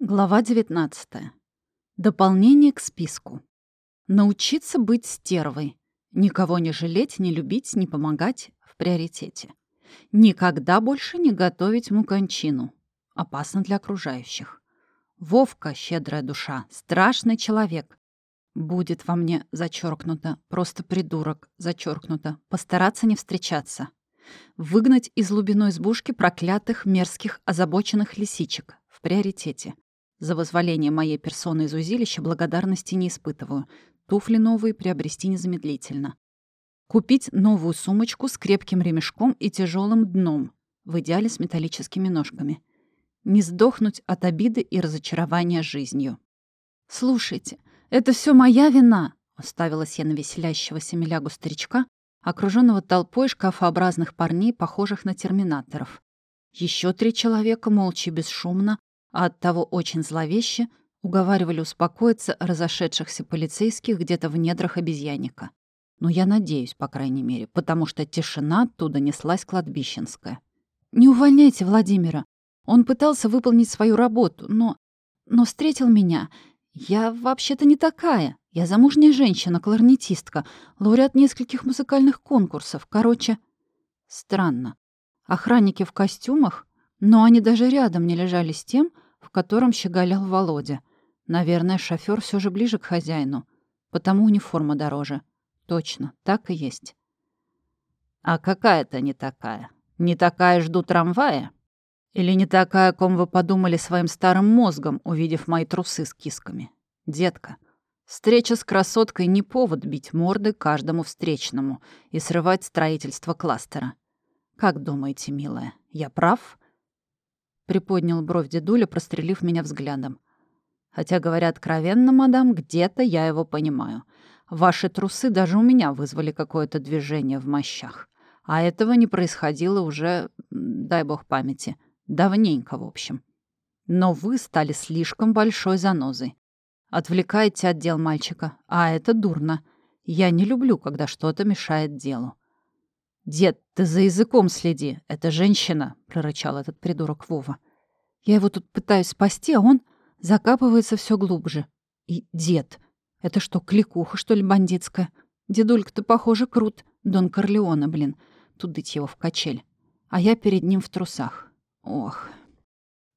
Глава 19. Дополнение к списку. Научиться быть стервой. Никого не жалеть, не любить, не помогать в приоритете. Никогда больше не готовить муканчину. Опасно для окружающих. Вовка, щедрая душа, страшный человек. Будет во мне зачеркнуто, просто придурок, зачеркнуто. Постараться не встречаться. Выгнать из глубиной избушки проклятых, мерзких, озабоченных лисичек в приоритете. За возволение моей персоны из узилища благодарности не испытываю. Туфли новые приобрести незамедлительно. Купить новую сумочку с крепким ремешком и тяжелым дном, в идеале с металлическими ножками. Не сдохнуть от обиды и разочарования жизнью. «Слушайте, это все моя вина!» Уставилась я на веселящегося милягу старичка, окруженного толпой шкафообразных парней, похожих на терминаторов. Еще три человека молча и бесшумно а оттого очень зловеще уговаривали успокоиться разошедшихся полицейских где-то в недрах обезьянника. Но я надеюсь, по крайней мере, потому что тишина оттуда неслась кладбищенская. «Не увольняйте Владимира. Он пытался выполнить свою работу, но... но встретил меня. Я вообще-то не такая. Я замужняя женщина, кларнетистка, лауреат нескольких музыкальных конкурсов. Короче, странно. Охранники в костюмах но они даже рядом не лежали с тем, в котором щеголял Володя. Наверное, шофер все же ближе к хозяину, потому униформа дороже. Точно, так и есть. А какая-то не такая. Не такая жду трамвая? Или не такая, ком вы подумали своим старым мозгом, увидев мои трусы с кисками? Детка, встреча с красоткой не повод бить морды каждому встречному и срывать строительство кластера. Как думаете, милая, я прав? Приподнял бровь дедуля, прострелив меня взглядом. Хотя, говоря откровенно, мадам, где-то я его понимаю. Ваши трусы даже у меня вызвали какое-то движение в мощах. А этого не происходило уже, дай бог памяти, давненько, в общем. Но вы стали слишком большой занозой. Отвлекаете от дел мальчика, а это дурно. Я не люблю, когда что-то мешает делу. «Дед, ты за языком следи, это женщина!» — прорычал этот придурок Вова. Я его тут пытаюсь спасти, а он закапывается все глубже. И дед. Это что, кликуха, что ли, бандитская? Дедулька-то, похоже, крут. Дон Корлеона, блин. Тудыть его в качель. А я перед ним в трусах. Ох.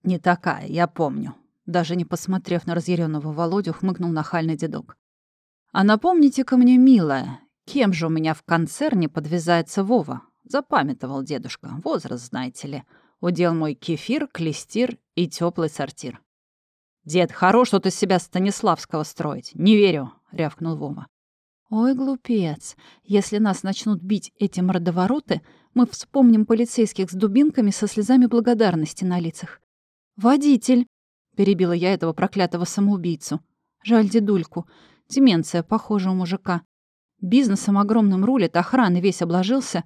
Не такая, я помню. Даже не посмотрев на разъяренного Володю, хмыкнул нахальный дедок. А напомните-ка мне, милая, Кем же у меня в концерне подвязается Вова? Запамятовал дедушка. Возраст, знаете ли. Удел мой кефир, клестир и теплый сортир. «Дед, хорош что из себя Станиславского строить. Не верю», — рявкнул Вова. «Ой, глупец, если нас начнут бить эти мордовороты, мы вспомним полицейских с дубинками со слезами благодарности на лицах. «Водитель!» — перебила я этого проклятого самоубийцу. «Жаль дедульку. Деменция, похоже, у мужика. Бизнесом огромным рулит, охраны весь обложился,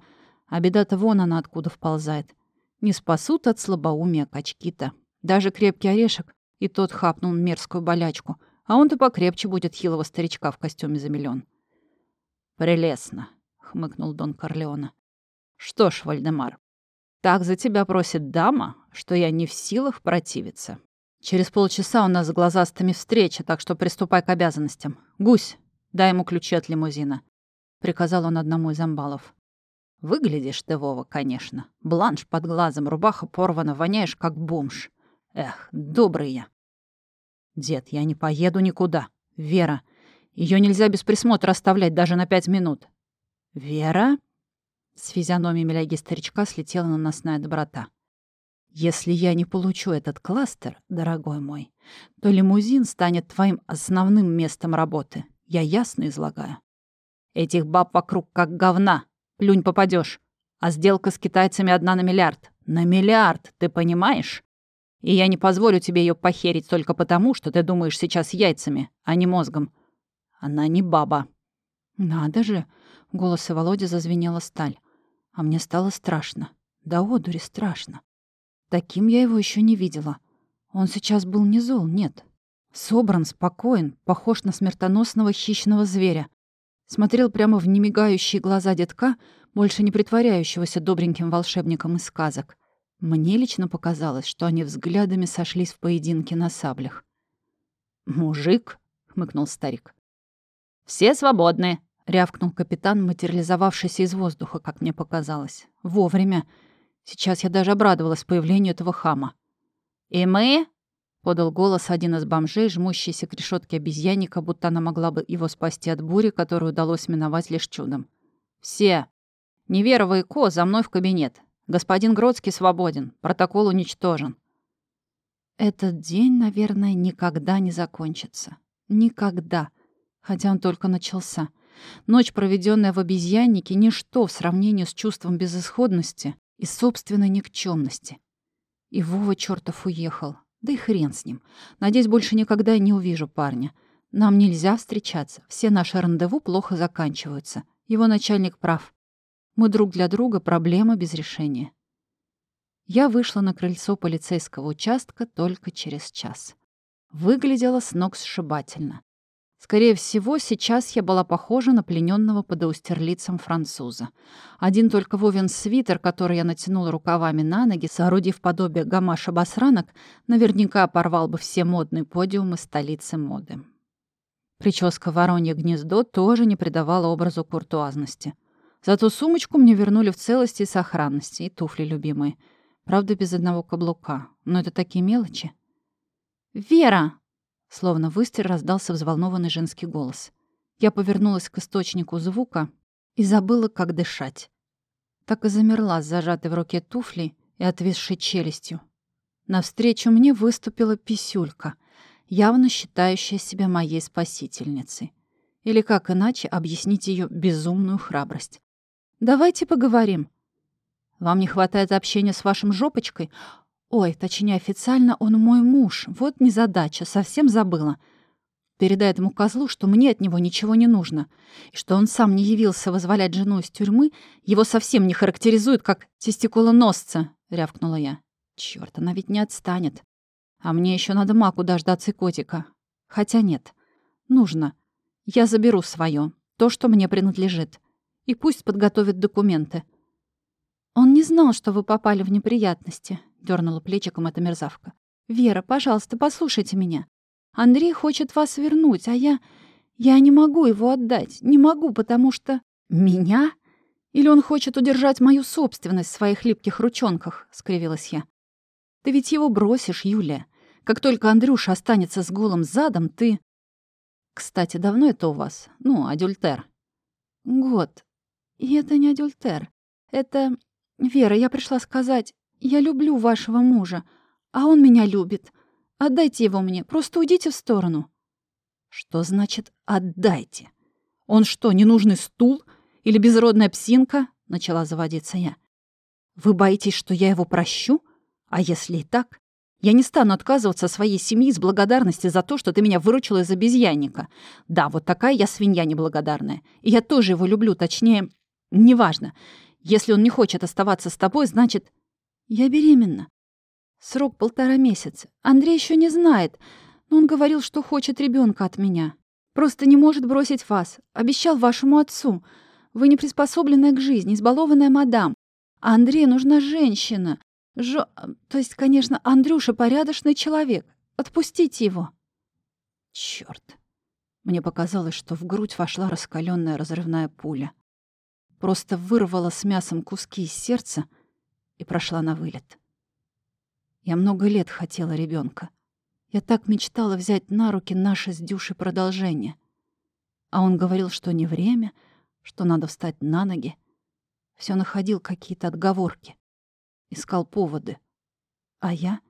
а беда-то вон она откуда вползает. Не спасут от слабоумия качки-то. Даже крепкий орешек, и тот хапнул мерзкую болячку, а он-то покрепче будет хилого старичка в костюме за миллион. «Прелестно», — хмыкнул Дон Корлеона. «Что ж, Вальдемар, так за тебя просит дама, что я не в силах противиться. Через полчаса у нас с глазастыми встреча, так что приступай к обязанностям. Гусь, Дай ему ключи от лимузина», — приказал он одному из амбалов. «Выглядишь ты, Вова, конечно. Бланш под глазом, рубаха порвана, воняешь как бомж. Эх, добрый я». «Дед, я не поеду никуда. Вера. Ее нельзя без присмотра оставлять даже на пять минут». «Вера?» С физиономией миляги старичка слетела наносная доброта. «Если я не получу этот кластер, дорогой мой, то лимузин станет твоим основным местом работы. Я ясно излагаю. Этих баб вокруг как говна. Плюнь попадешь. А сделка с китайцами одна на миллиард. На миллиард, ты понимаешь? И я не позволю тебе ее похерить только потому, что ты думаешь сейчас яйцами, а не мозгом. Она не баба. Надо же. В голосе Володи зазвенела сталь. А мне стало страшно. Да одури страшно. Таким я его еще не видела. Он сейчас был не зол, нет. Собран, спокоен, похож на смертоносного хищного зверя. Смотрел прямо в немигающие глаза детка, больше не притворяющегося добреньким волшебником из сказок. Мне лично показалось, что они взглядами сошлись в поединке на саблях. «Мужик!» — хмыкнул старик. «Все свободны!» — рявкнул капитан, материализовавшийся из воздуха, как мне показалось. Вовремя. Сейчас я даже обрадовалась появлению этого хама. «И мы?» — подал голос один из бомжей, жмущийся к решетке обезьянника, будто она могла бы его спасти от бури, которую удалось миновать лишь чудом. «Все! Неверова и Ко за мной в кабинет. Господин Гродский свободен. Протокол уничтожен». Этот день, наверное, никогда не закончится. Никогда. Хотя он только начался. Ночь, проведенная в обезьяннике, ничто в сравнении с чувством безысходности и собственной никчемности. И Вова чертов уехал. Да и хрен с ним. Надеюсь, больше никогда не увижу парня. Нам нельзя встречаться. Все наши рандеву плохо заканчиваются. Его начальник прав. Мы друг для друга проблема без решения. Я вышла на крыльцо полицейского участка только через час. Выглядела с ног сшибательно. Скорее всего, сейчас я была похожа на плененного под аустерлицем француза. Один только Вовен свитер, который я натянула рукавами на ноги, соорудив подобие гамаша-басранок, наверняка порвал бы все модные подиумы столицы моды. Прическа «Воронье гнездо» тоже не придавала образу куртуазности. Зато сумочку мне вернули в целости и сохранности, и туфли любимые — Правда, без одного каблука. Но это такие мелочи. «Вера!» Словно выстрел раздался взволнованный женский голос. Я повернулась к источнику звука и забыла, как дышать. Так и замерла с зажатой в руке туфли и отвисшей челюстью. Навстречу мне выступила писюлька, явно считающая себя моей спасительницей. Или как иначе объяснить ее безумную храбрость. «Давайте поговорим», вам не хватает общения с вашим жопочкой? Ой, точнее, официально он мой муж. Вот незадача, совсем забыла. Передай этому козлу, что мне от него ничего не нужно. И что он сам не явился вызволять жену из тюрьмы, его совсем не характеризует как тестикулоносца, — рявкнула я. Чёрт, она ведь не отстанет. А мне еще надо маку дождаться и котика. Хотя нет. Нужно. Я заберу свое, то, что мне принадлежит. И пусть подготовит документы. «Он не знал, что вы попали в неприятности», — дернула плечиком эта мерзавка. «Вера, пожалуйста, послушайте меня. Андрей хочет вас вернуть, а я... Я не могу его отдать. Не могу, потому что... Меня? Или он хочет удержать мою собственность в своих липких ручонках?» — скривилась я. «Ты ведь его бросишь, Юлия. Как только Андрюша останется с голым задом, ты...» «Кстати, давно это у вас? Ну, адюльтер?» «Год. И это не адюльтер. Это... «Вера, я пришла сказать, я люблю вашего мужа, а он меня любит. Отдайте его мне, просто уйдите в сторону». «Что значит «отдайте»? Он что, ненужный стул или безродная псинка?» — начала заводиться я. «Вы боитесь, что я его прощу? А если и так, я не стану отказываться от своей семьи с благодарности за то, что ты меня выручила из обезьянника. Да, вот такая я свинья неблагодарная. И я тоже его люблю, точнее, неважно. Если он не хочет оставаться с тобой, значит... Я беременна. Срок полтора месяца. Андрей еще не знает, но он говорил, что хочет ребенка от меня. Просто не может бросить вас. Обещал вашему отцу. Вы не приспособленная к жизни, избалованная мадам. А Андрею нужна женщина. Жо... То есть, конечно, Андрюша порядочный человек. Отпустите его. Черт! Мне показалось, что в грудь вошла раскаленная разрывная пуля просто вырвала с мясом куски из сердца и прошла на вылет. Я много лет хотела ребенка. Я так мечтала взять на руки наше с Дюшей продолжение. А он говорил, что не время, что надо встать на ноги. Все находил какие-то отговорки. Искал поводы. А я?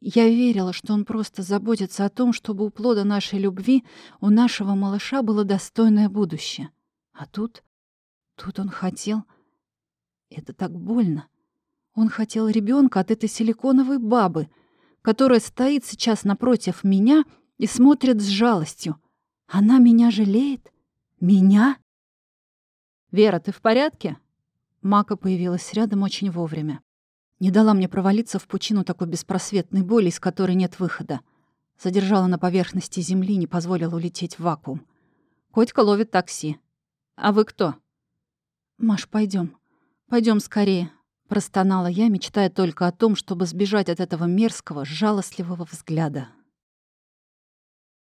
Я верила, что он просто заботится о том, чтобы у плода нашей любви у нашего малыша было достойное будущее. А тут Тут он хотел... Это так больно. Он хотел ребенка от этой силиконовой бабы, которая стоит сейчас напротив меня и смотрит с жалостью. Она меня жалеет? Меня? «Вера, ты в порядке?» Мака появилась рядом очень вовремя. Не дала мне провалиться в пучину такой беспросветной боли, из которой нет выхода. Задержала на поверхности земли, не позволила улететь в вакуум. Котька ловит такси. «А вы кто?» «Маш, пойдем, пойдем скорее. Простонала я, мечтая только о том, чтобы сбежать от этого мерзкого, жалостливого взгляда.